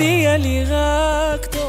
תודיע לי רק,